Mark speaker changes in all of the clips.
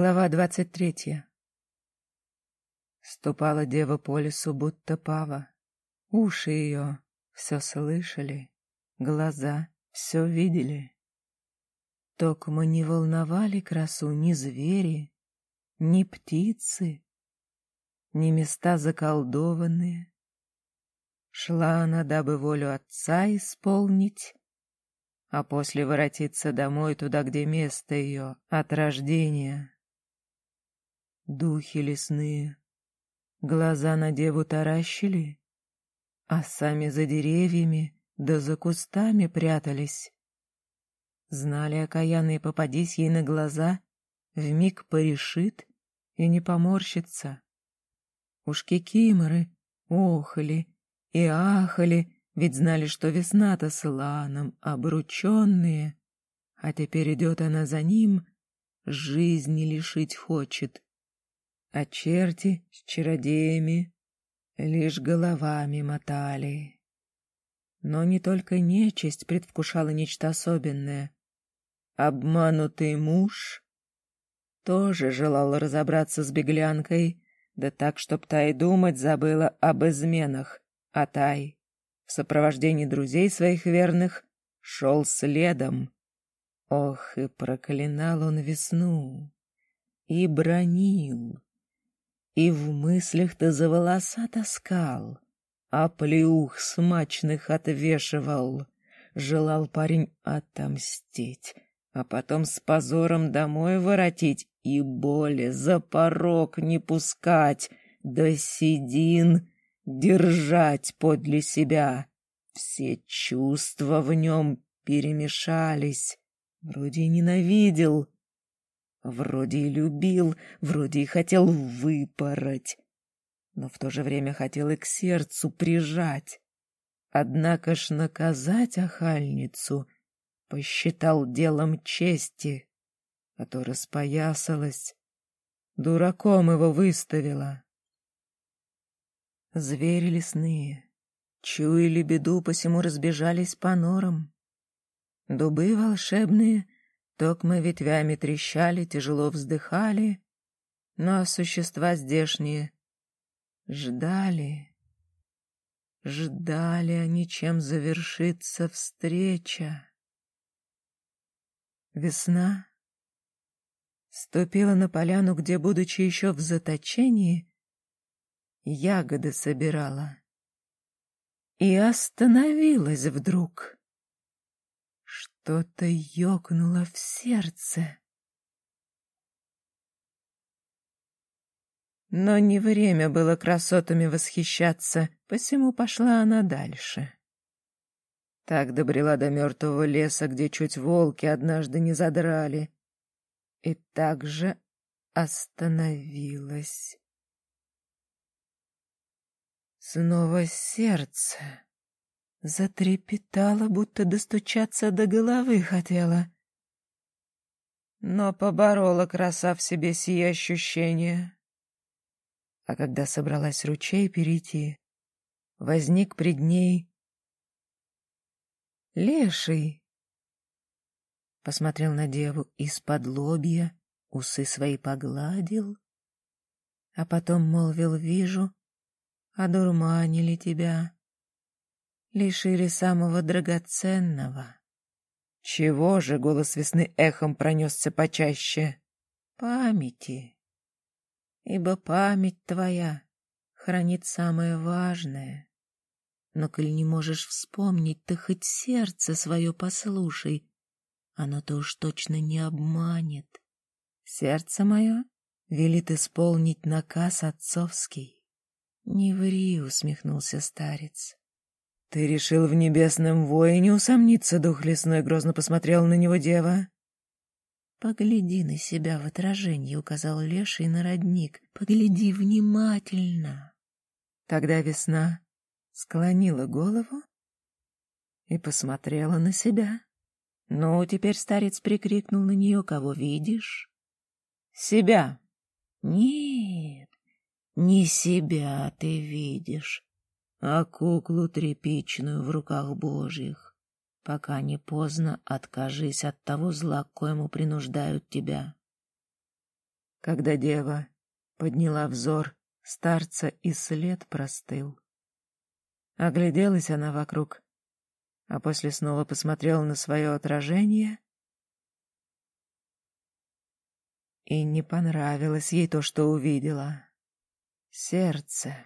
Speaker 1: Глава двадцать третья. Ступала дева по лесу, будто пава. Уши ее все слышали, глаза все видели. Токмо не волновали красу ни звери, ни птицы, ни места заколдованные. Шла она, дабы волю отца исполнить, а после воротиться домой туда, где место ее от рождения. Духи лесные глаза на деву таращили, а сами за деревьями да за кустами прятались. Знали окаянные, попадись ей на глаза, вмиг порешит и не поморщится. Уж кикиморы охали и ахали, ведь знали, что весна-то с ланом обрученные, а теперь идет она за ним, жизни лишить хочет а черти с чародеями лишь головами мотали. Но не только нечисть предвкушала нечто особенное. Обманутый муж тоже желал разобраться с беглянкой, да так, чтоб та и думать забыла об изменах, а Тай в сопровождении друзей своих верных шел следом. Ох, и проклинал он весну, и бронил, и в мыслях-то за волоса таскал, а плюх смачных отвешивал. Желал парень отомстить, а потом с позором домой воротить и боли за порог не пускать, да седин держать подле себя. Все чувства в нем перемешались. Вроде ненавидел, Вроде и любил, вроде и хотел выпороть, но в то же время хотел и к сердцу прижать. Однако ж наказать охальницу посчитал делом чести, а то распоясалась, дураком его выставила. Звери лесные чуяли беду, посему разбежались по норам. Дубы волшебные — Токмо ветвями трещали, тяжело вздыхали, но существа здешние ждали. Ждали они, чем завершится встреча. Весна ступила на поляну, где, будучи еще в заточении, ягоды собирала. И остановилась вдруг. Что-то ёкнуло в сердце. Но не время было красотами восхищаться, посему пошла она дальше. Так добрела до мертвого леса, где чуть волки однажды не задрали, и так же остановилась. Снова сердце Затрепетала, будто достучаться до головы хотела. Но поборола краса в себе сие ощущение. А когда собралась ручей перейти, возник пред ней леший. Посмотрел на деву из-под лобья, усы свои погладил, а потом молвил, вижу, одурманили тебя лишили самого драгоценного. Чего же голос весны эхом пронесся почаще? Памяти. Ибо память твоя хранит самое важное. Но коль не можешь вспомнить, ты хоть сердце свое послушай, оно-то уж точно не обманет. Сердце мое велит исполнить наказ отцовский. Не ври, усмехнулся старец. «Ты решил в небесном воине усомниться?» — дух лесной грозно посмотрел на него дева. «Погляди на себя в отражении», — указал Леший на родник. «Погляди внимательно». Тогда весна склонила голову и посмотрела на себя. «Ну, теперь старец прикрикнул на нее, кого видишь?» «Себя». «Нет, не себя ты видишь, а куклу тряпичную в руках божьих. Пока не поздно, откажись от того зла, к коему принуждают тебя. Когда дева подняла взор, старца и след простыл. Огляделась она вокруг, а после снова посмотрела на свое отражение. И не понравилось ей то, что увидела. Сердце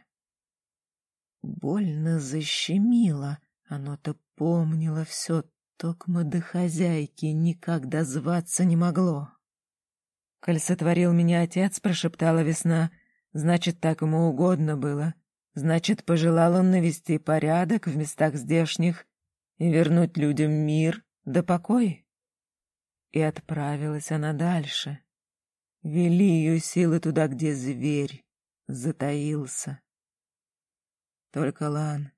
Speaker 1: больно защемило, оно-то помнило все, токмо до хозяйки никогда зваться не могло. «Коль сотворил меня отец», — прошептала весна, — «значит, так ему угодно было. Значит, пожелал он навести порядок в местах здешних и вернуть людям мир да покой». И отправилась она дальше. Вели ее силы туда, где зверь затаился. Только Лан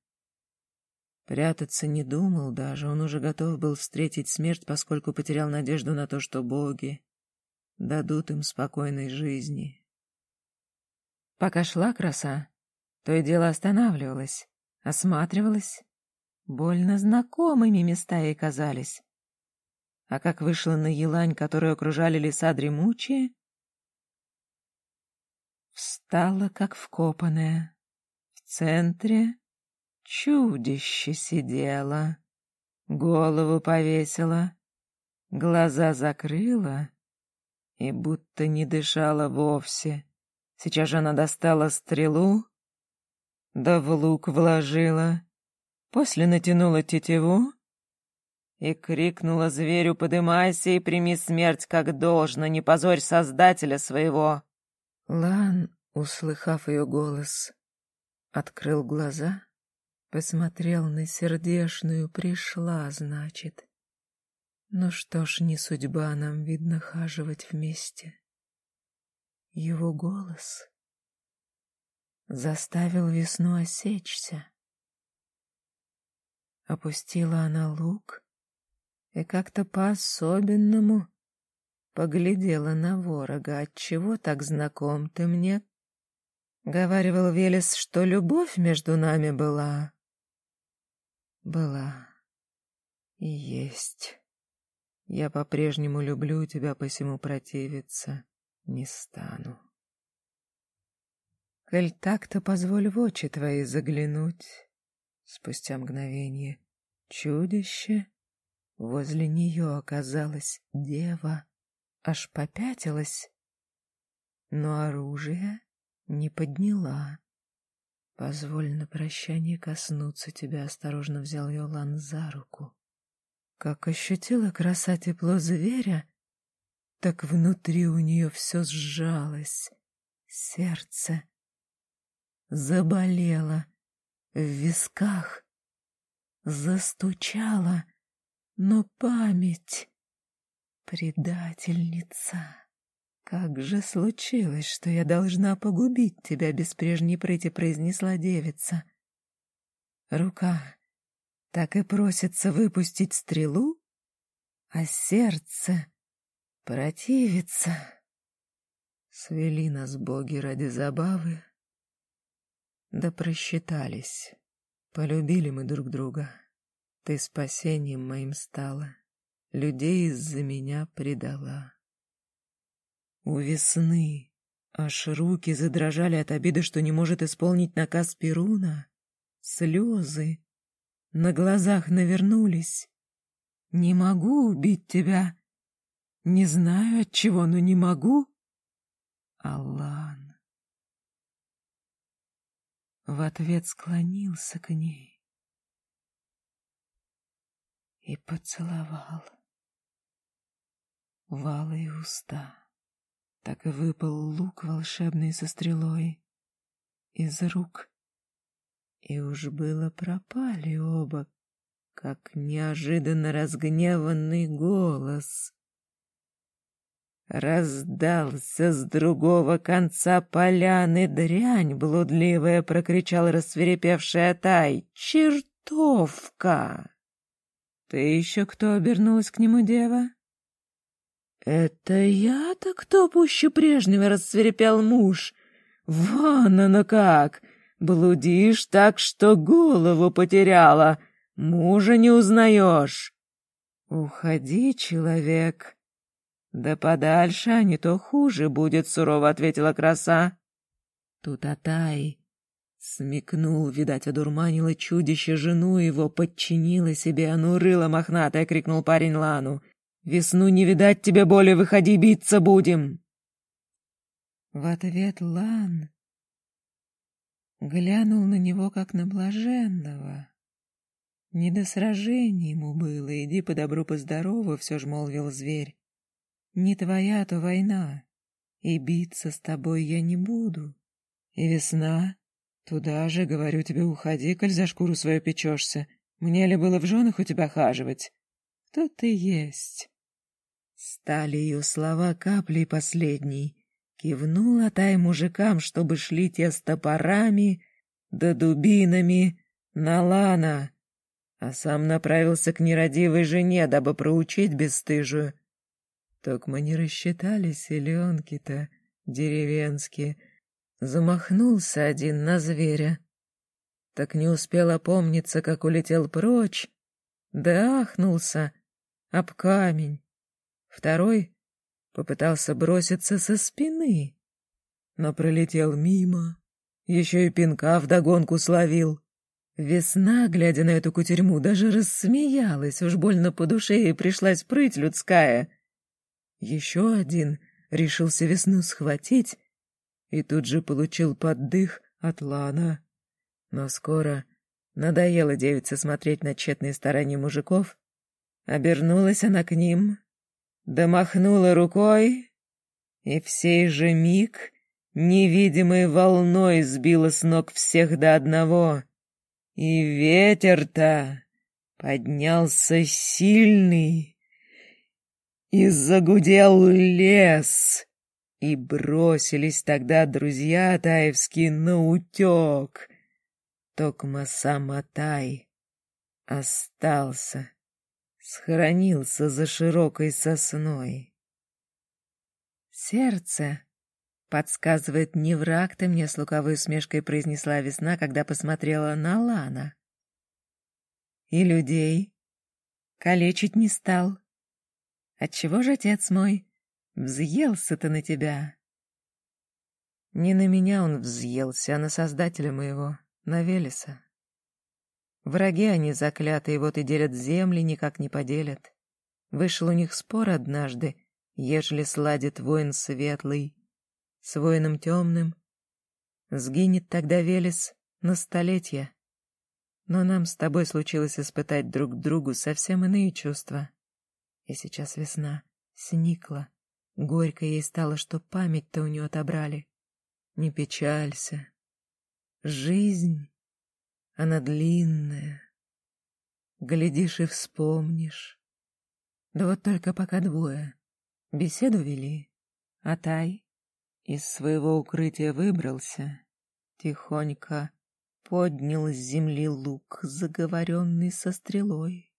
Speaker 1: прятаться не думал даже, он уже готов был встретить смерть, поскольку потерял надежду на то, что боги дадут им спокойной жизни. Пока шла краса, то и дело останавливалась, осматривалась. Больно знакомыми места ей казались. А как вышла на елань, которую окружали леса дремучие, встала, как вкопанная. Центре чудище сидело, голову повесила, глаза закрыла и будто не дышала вовсе. Сейчас же она достала стрелу, да в лук вложила, после натянула тетиву и крикнула зверю «Подымайся и прими смерть как должно, не позорь Создателя своего!» Лан, услыхав ее голос, открыл глаза, посмотрел на сердешную «пришла», значит. Ну что ж, не судьба нам, видно, хаживать вместе. Его голос заставил весну осечься. Опустила она лук и как-то по-особенному поглядела на ворога. Отчего так знаком ты мне? Говаривал Велес, что любовь между нами была. Была и есть. Я по-прежнему люблю тебя, посему противиться не стану. Коль так-то позволь в очи твои заглянуть. Спустя мгновение чудище возле нее оказалась дева, аж попятилась, но оружие не подняла. Позволь на прощание коснуться тебя, осторожно взял Йолан за руку. Как ощутила краса тепло зверя, так внутри у нее все сжалось, сердце заболело, в висках застучало, но память предательница. Как же случилось, что я должна погубить тебя без прежней прыти, произнесла девица. Рука так и просится выпустить стрелу, а сердце противится. Свели нас боги ради забавы, да просчитались. Полюбили мы друг друга. Ты спасением моим стала, людей из-за меня предала. У весны аж руки задрожали от обиды, что не может исполнить наказ Перуна. Слезы на глазах навернулись. Не могу убить тебя. Не знаю от чего, но не могу. Аллан. В ответ склонился к ней и поцеловал валые уста. Так и выпал лук волшебный со стрелой из рук и уж было пропали оба, как неожиданно разгневанный голос. Раздался с другого конца поляны дрянь блудливая, прокричал рассверепевшая тай. Чертовка! Ты еще кто обернулась к нему, дева? Это я-то кто пуще прежнего рассверепел муж? Вон оно как! Блудишь так, что голову потеряла, мужа не узнаешь. Уходи, человек, Да подальше, а не то хуже будет, сурово ответила краса. Тут Атай смекнул, видать, одурманило чудище жену его, подчинила себе, а ну рыло мохнатое, крикнул парень Лану. Весну не видать тебе более, выходи, биться будем. В ответ Лан глянул на него, как на блаженного. Не до сражения ему было, иди по добру, по здорову, все ж молвил зверь. Не твоя то война, и биться с тобой я не буду. И весна, туда же, говорю тебе, уходи, коль за шкуру свою печешься. Мне ли было в женах у тебя хаживать? Кто ты есть? Стали ее слова каплей последней. Кивнула тай мужикам, чтобы шли те с топорами да дубинами на лана, а сам направился к нерадивой жене, дабы проучить бесстыжую. Так мы не рассчитали селенки-то деревенские. Замахнулся один на зверя. Так не успел опомниться, как улетел прочь, да ахнулся об камень. Второй попытался броситься со спины, но пролетел мимо, еще и пинка вдогонку словил. Весна, глядя на эту кутерьму, даже рассмеялась, уж больно по душе ей пришлась прыть людская. Еще один решился весну схватить и тут же получил поддых от Лана. Но скоро надоело девице смотреть на тщетные старания мужиков. Обернулась она к ним, домахнула рукой, и в сей же миг невидимой волной сбила с ног всех до одного — и ветер-то поднялся сильный, и загудел лес, и бросились тогда друзья таевские на утек. Токма сам Атай остался, схоронился за широкой сосной. Сердце Подсказывает, не враг ты мне с луковой усмешкой произнесла весна, когда посмотрела на Лана. И людей калечить не стал. Отчего же, отец мой, взъелся-то на тебя? Не на меня он взъелся, а на создателя моего, на Велеса. Враги они заклятые, вот и делят земли, никак не поделят. Вышел у них спор однажды, ежели сладит воин светлый, с воином темным. Сгинет тогда Велес на столетия. Но нам с тобой случилось испытать друг другу совсем иные чувства. И сейчас весна сникла. Горько ей стало, что память-то у нее отобрали. Не печалься. Жизнь, она длинная. Глядишь и вспомнишь. Да вот только пока двое. Беседу вели. А Тай из своего укрытия выбрался, тихонько поднял с земли лук, заговоренный со стрелой.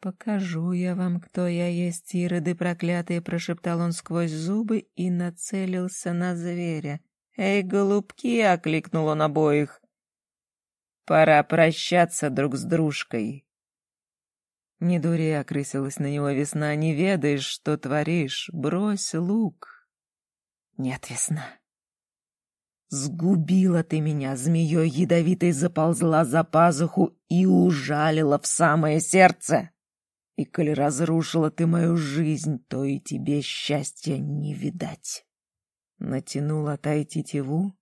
Speaker 1: «Покажу я вам, кто я есть, ироды проклятые!» — прошептал он сквозь зубы и нацелился на зверя. «Эй, голубки!» — окликнул он обоих. «Пора прощаться друг с дружкой!» «Не дури!» — окрысилась на него весна. «Не ведаешь, что творишь! Брось лук!» Нет, весна. Сгубила ты меня, змеей ядовитой заползла за пазуху и ужалила в самое сердце. И коль разрушила ты мою жизнь, то и тебе счастья не видать. Натянула тай тетиву,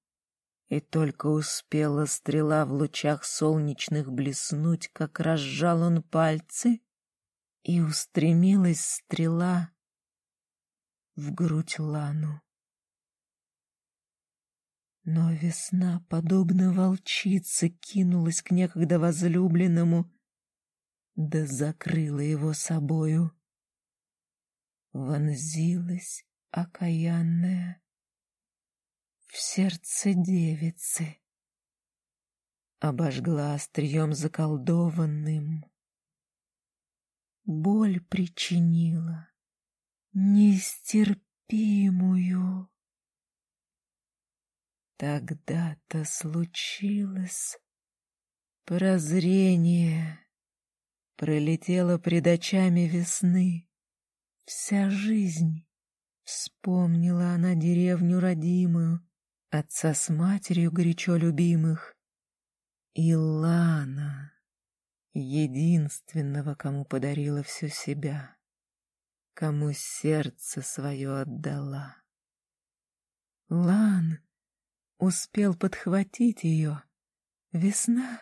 Speaker 1: и только успела стрела в лучах солнечных блеснуть, как разжал он пальцы, и устремилась стрела в грудь Лану. Но весна, подобно волчице, кинулась к некогда возлюбленному, да закрыла его собою. Вонзилась окаянная в сердце девицы, обожгла острием заколдованным. Боль причинила нестерпимую. Тогда-то случилось прозрение. Пролетела пред очами весны вся жизнь Вспомнила она деревню родимую, отца с матерью горячо любимых. И Лана, единственного, кому подарила всю себя, кому сердце свое отдала. Лан успел подхватить ее. Весна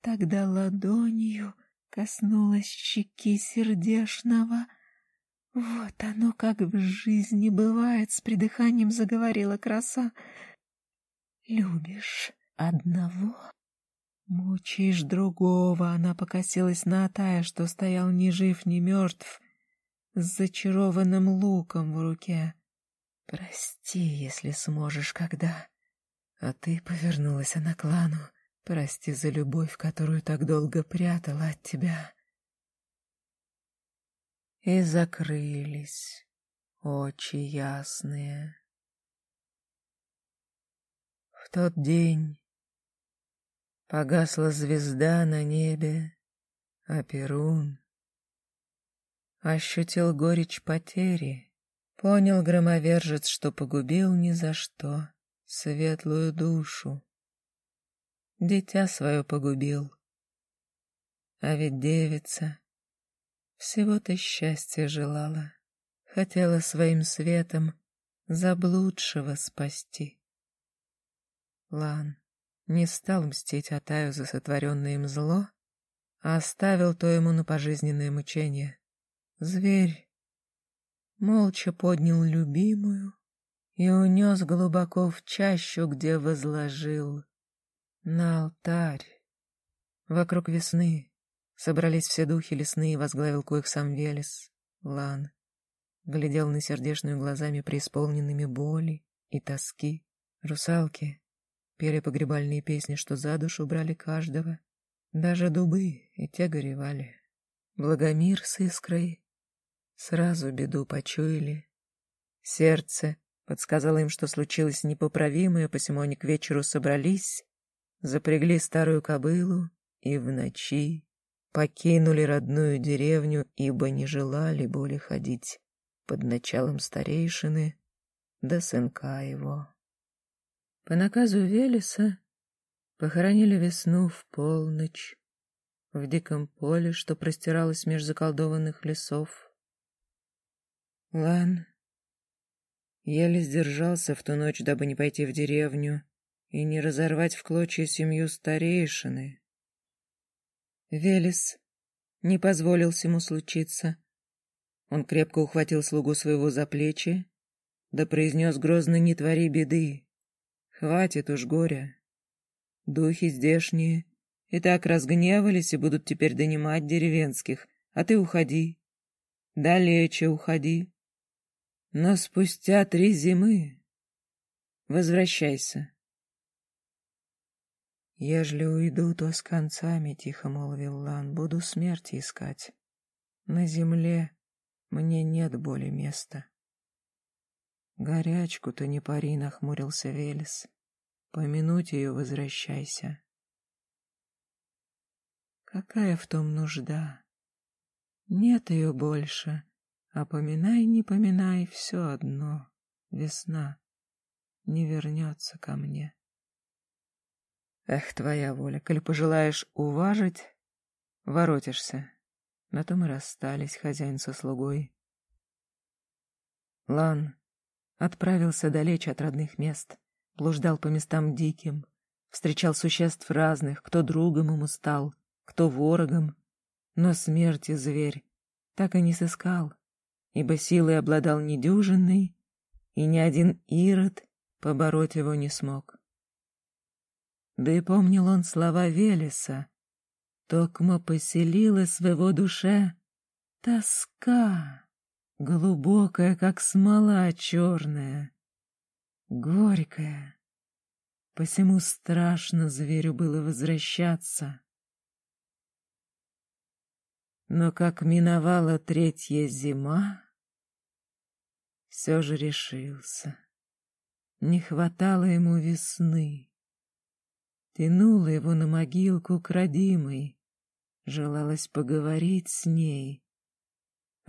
Speaker 1: тогда ладонью коснулась щеки сердешного. Вот оно как в жизни бывает, с придыханием заговорила краса. Любишь одного, мучаешь другого. Она покосилась на Атая, что стоял ни жив, ни мертв, с зачарованным луком в руке. Прости, если сможешь, когда... А ты повернулась она к клану. Прости за любовь, которую так долго прятала от тебя. И закрылись очи ясные. Тот день погасла звезда на небе, а Перун ощутил горечь потери, понял громовержец, что погубил ни за что светлую душу. Дитя свое погубил. А ведь девица всего-то счастья желала, хотела своим светом заблудшего спасти. Лан не стал мстить Атаю за сотворенное им зло, а оставил то ему на пожизненное мучение. Зверь молча поднял любимую, и унес глубоко в чащу, где возложил на алтарь. Вокруг весны собрались все духи лесные, возглавил коих сам Велес, Лан. Глядел на сердешную глазами, преисполненными боли и тоски. Русалки пели погребальные песни, что за душу брали каждого. Даже дубы и те горевали. Благомир с искрой сразу беду почуяли. Сердце Подсказала им, что случилось непоправимое, посему они к вечеру собрались, запрягли старую кобылу и в ночи покинули родную деревню, ибо не желали более ходить под началом старейшины да сынка его. По наказу Велеса похоронили весну в полночь в диком поле, что простиралось меж заколдованных лесов. Лан Еле сдержался в ту ночь, дабы не пойти в деревню и не разорвать в клочья семью старейшины. Велес не позволил ему случиться. Он крепко ухватил слугу своего за плечи, да произнес грозно «Не твори беды! Хватит уж горя! Духи здешние и так разгневались и будут теперь донимать деревенских, а ты уходи, далече уходи, но спустя три зимы возвращайся. Ежели уйду, то с концами, — тихо молвил Лан, — буду смерти искать. На земле мне нет боли места. Горячку-то не пари, — нахмурился Велес. Помянуть ее возвращайся. Какая в том нужда? Нет ее больше. А поминай, не поминай, все одно. Весна не вернется ко мне. Эх, твоя воля, коль пожелаешь уважить, воротишься. На том и расстались хозяин со слугой. Лан отправился далеч от родных мест, блуждал по местам диким, встречал существ разных, кто другом ему стал, кто ворогом, но смерти зверь так и не сыскал ибо силой обладал недюжинной, и ни один ирод побороть его не смог. Да и помнил он слова Велеса. Токмо поселилась в его душе тоска, глубокая, как смола черная, горькая. Посему страшно зверю было возвращаться. Но как миновала третья зима, все же решился. Не хватало ему весны. Тянула его на могилку к родимой, желалось поговорить с ней.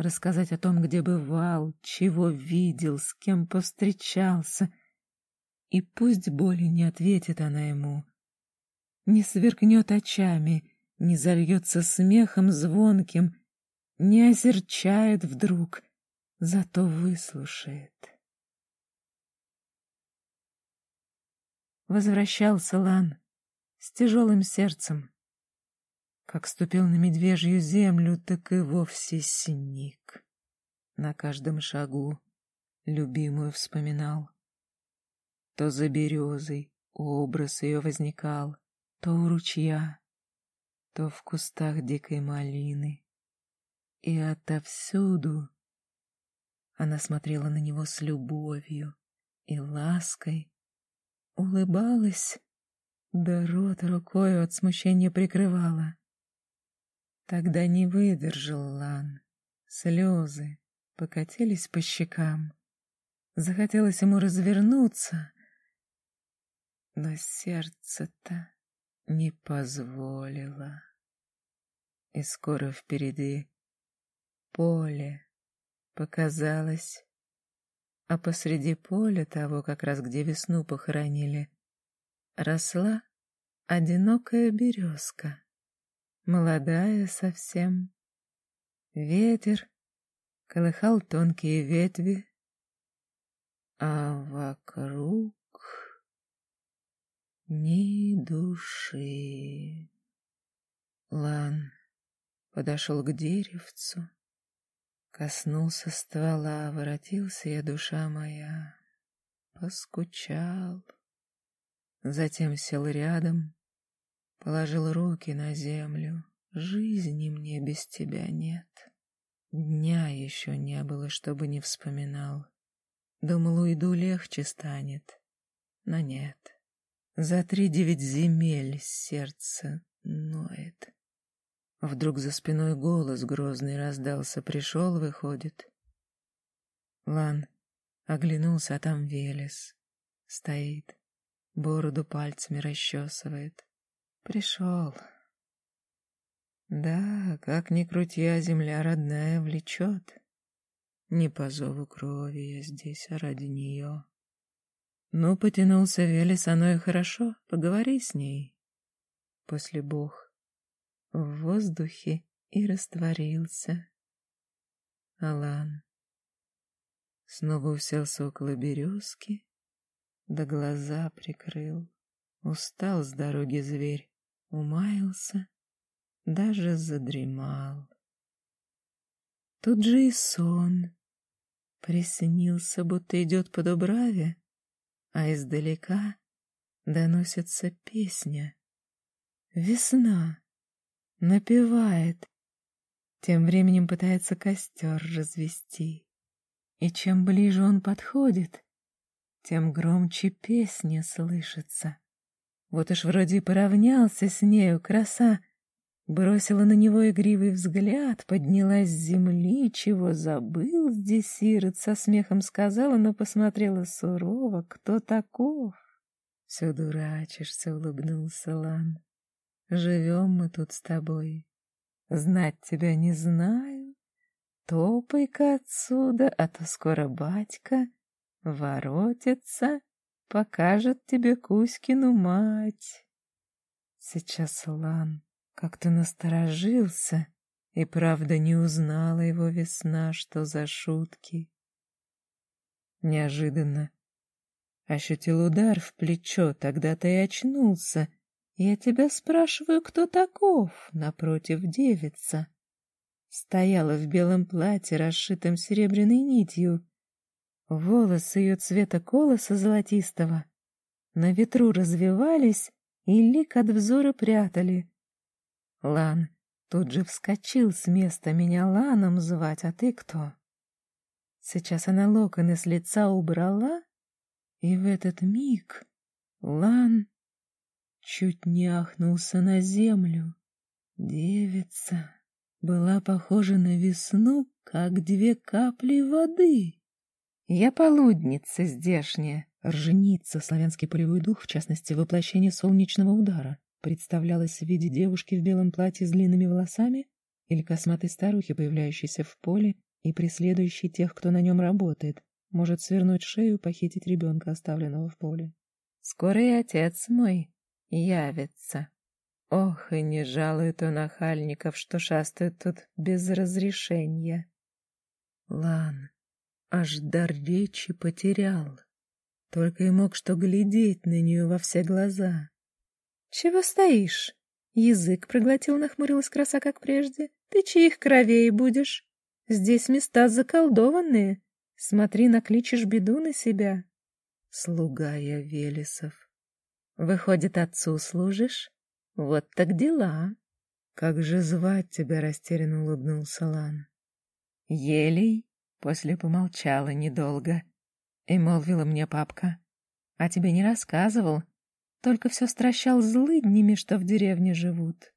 Speaker 1: Рассказать о том, где бывал, чего видел, с кем повстречался. И пусть боли не ответит она ему, не сверкнет очами, не зальется смехом звонким, не озерчает вдруг, зато выслушает. Возвращался Лан с тяжелым сердцем. Как ступил на медвежью землю, так и вовсе синик. На каждом шагу любимую вспоминал. То за березой образ ее возникал, то у ручья, то в кустах дикой малины. И отовсюду она смотрела на него с любовью и лаской, улыбалась, да рот рукой от смущения прикрывала. Тогда не выдержал Лан. Слезы покатились по щекам. Захотелось ему развернуться, но сердце-то не позволило. И скоро впереди поле показалось, а посреди поля того, как раз где весну похоронили, росла одинокая березка молодая совсем. Ветер колыхал тонкие ветви, а вокруг ни души. Лан подошел к деревцу, коснулся ствола, воротился я, душа моя, поскучал. Затем сел рядом, Положил руки на землю. Жизни мне без тебя нет. Дня еще не было, чтобы не вспоминал. Думал, уйду легче станет. Но нет. За три девять земель сердце ноет. Вдруг за спиной голос грозный раздался. Пришел, выходит. Лан оглянулся, а там Велес. Стоит, бороду пальцами расчесывает. Пришел. Да, как ни крути, а земля родная влечет. Не по зову крови я здесь, а ради нее. Ну, потянулся Велес, оно и хорошо, поговори с ней. После Бог в воздухе и растворился. Алан снова уселся около березки, да глаза прикрыл. Устал с дороги зверь, умаялся, даже задремал. Тут же и сон. Приснился, будто идет по Дубраве, а издалека доносится песня. Весна напевает, тем временем пытается костер развести. И чем ближе он подходит, тем громче песня слышится. Вот уж вроде поравнялся с нею, краса. Бросила на него игривый взгляд, поднялась с земли, чего забыл здесь сирот, со смехом сказала, но посмотрела сурово, кто таков. Все дурачишься, улыбнулся Лан. Живем мы тут с тобой. Знать тебя не знаю. Топай-ка отсюда, а то скоро батька воротится покажет тебе Кузькину мать. Сейчас Лан как-то насторожился, и правда не узнала его весна, что за шутки. Неожиданно ощутил удар в плечо, тогда-то и очнулся. Я тебя спрашиваю, кто таков, напротив девица. Стояла в белом платье, расшитом серебряной нитью, Волосы ее цвета колоса золотистого на ветру развивались и лик от взора прятали. Лан тут же вскочил с места меня Ланом звать, а ты кто? Сейчас она локоны с лица убрала, и в этот миг Лан чуть не ахнулся на землю. Девица была похожа на весну, как две капли воды. Я полудница здешняя, рженица, славянский полевой дух, в частности, воплощение солнечного удара, представлялась в виде девушки в белом платье с длинными волосами или косматой старухи, появляющейся в поле и преследующий тех, кто на нем работает, может свернуть шею и похитить ребенка, оставленного в поле. Скоро и отец мой явится. Ох, и не жалует он охальников, что шастают тут без разрешения. Лан аж дар речи потерял. Только и мог что глядеть на нее во все глаза. — Чего стоишь? Язык проглотил, нахмурилась краса, как прежде. — Ты чьих кровей будешь? Здесь места заколдованные. Смотри, накличешь беду на себя. Слуга я Велесов. Выходит, отцу служишь? Вот так дела. Как же звать тебя, растерянно улыбнулся Лан. Елей после помолчала недолго и молвила мне папка. А тебе не рассказывал, только все стращал злыднями, что в деревне живут.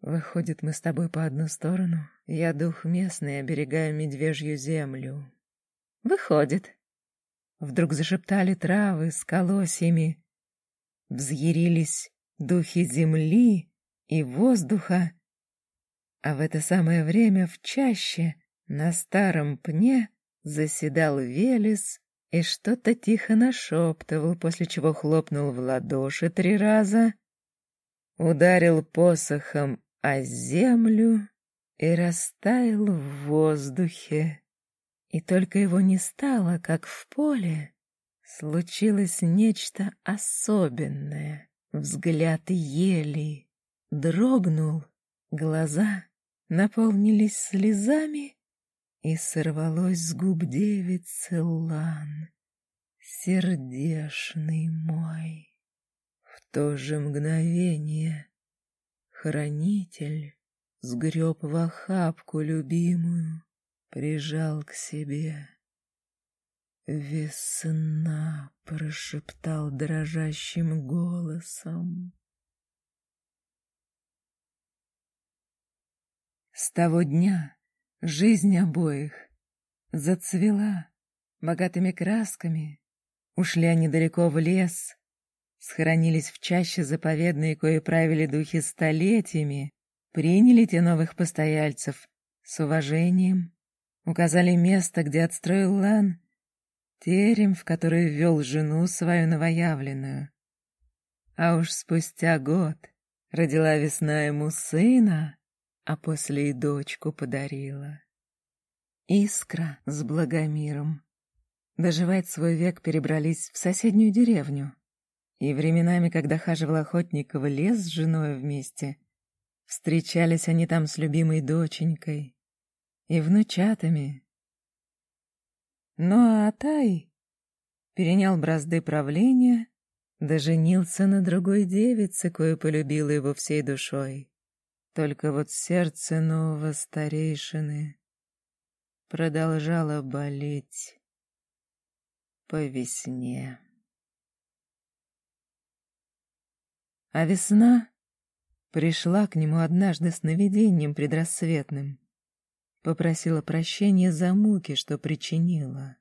Speaker 1: Выходит, мы с тобой по одну сторону. Я дух местный, оберегаю медвежью землю. Выходит. Вдруг зашептали травы с колосьями. Взъярились духи земли и воздуха. А в это самое время в чаще на старом пне заседал Велес и что-то тихо нашептывал, после чего хлопнул в ладоши три раза, ударил посохом о землю и растаял в воздухе. И только его не стало, как в поле, случилось нечто особенное. Взгляд ели, дрогнул, глаза наполнились слезами, и сорвалось с губ девицы лан, сердешный мой. В то же мгновение Хранитель сгреб в охапку любимую, прижал к себе. «Весна!» — прошептал дрожащим голосом. С того дня жизнь обоих зацвела богатыми красками. Ушли они далеко в лес, схоронились в чаще заповедные, кое правили духи столетиями, приняли те новых постояльцев с уважением, указали место, где отстроил Лан, терем, в который ввел жену свою новоявленную. А уж спустя год родила весна ему сына, а после и дочку подарила. Искра с Благомиром. Доживать свой век перебрались в соседнюю деревню. И временами, когда хаживал охотник в лес с женой вместе, встречались они там с любимой доченькой и внучатами. Ну а Атай перенял бразды правления, да женился на другой девице, кою полюбила его всей душой. Только вот сердце нового старейшины продолжало болеть по весне. А весна пришла к нему однажды с наведением предрассветным, попросила прощения за муки, что причинила.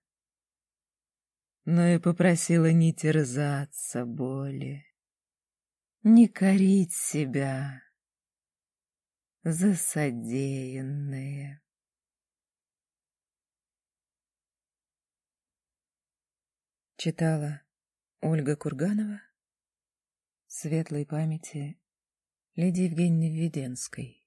Speaker 1: Но и попросила не терзаться боли, не корить себя за содеянное. Читала Ольга Курганова Светлой памяти Лидии Евгеньевны Введенской.